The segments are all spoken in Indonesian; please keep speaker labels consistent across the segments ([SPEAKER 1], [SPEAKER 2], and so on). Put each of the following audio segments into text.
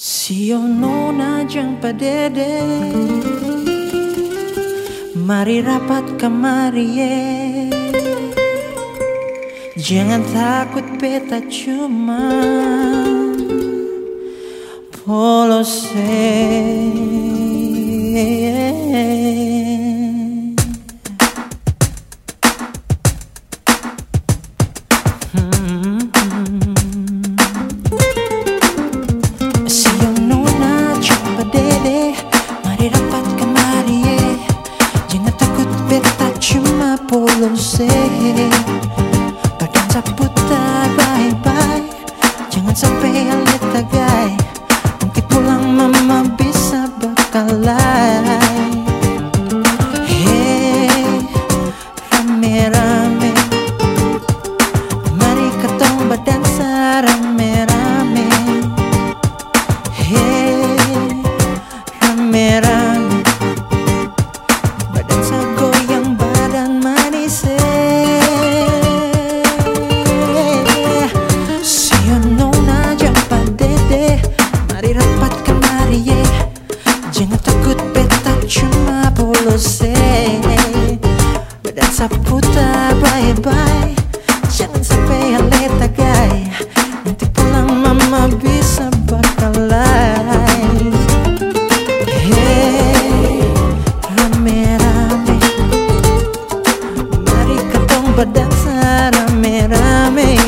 [SPEAKER 1] Sio nona jang padede Mari rapat kemari ye Jangan takut beta cuma polose. Siang sampai alit Jangan takut beta cuma polos eh. Badan saputar bye-bye. Jangan sampai alet tagai Nanti pulang mama bisa bakalai Hey, rame-rame. Mari ketong berdansa rame-rame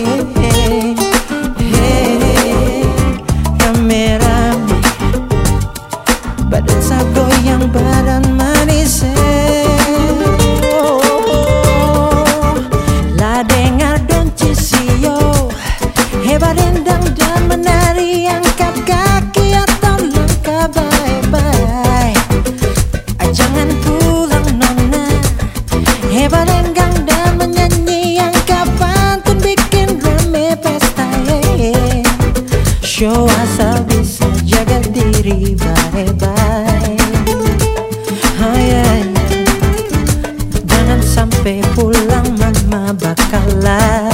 [SPEAKER 1] Show asal bisa jaga diri bye-bye oh, yeah. Jangan sampai pulang mama bakalai Hey,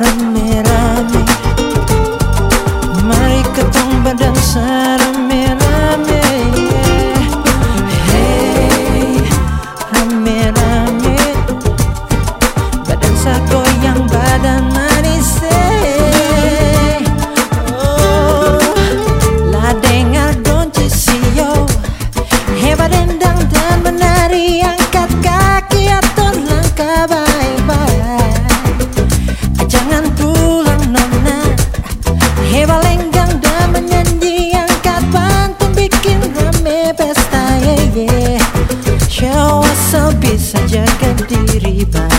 [SPEAKER 1] rame-rame Curitiba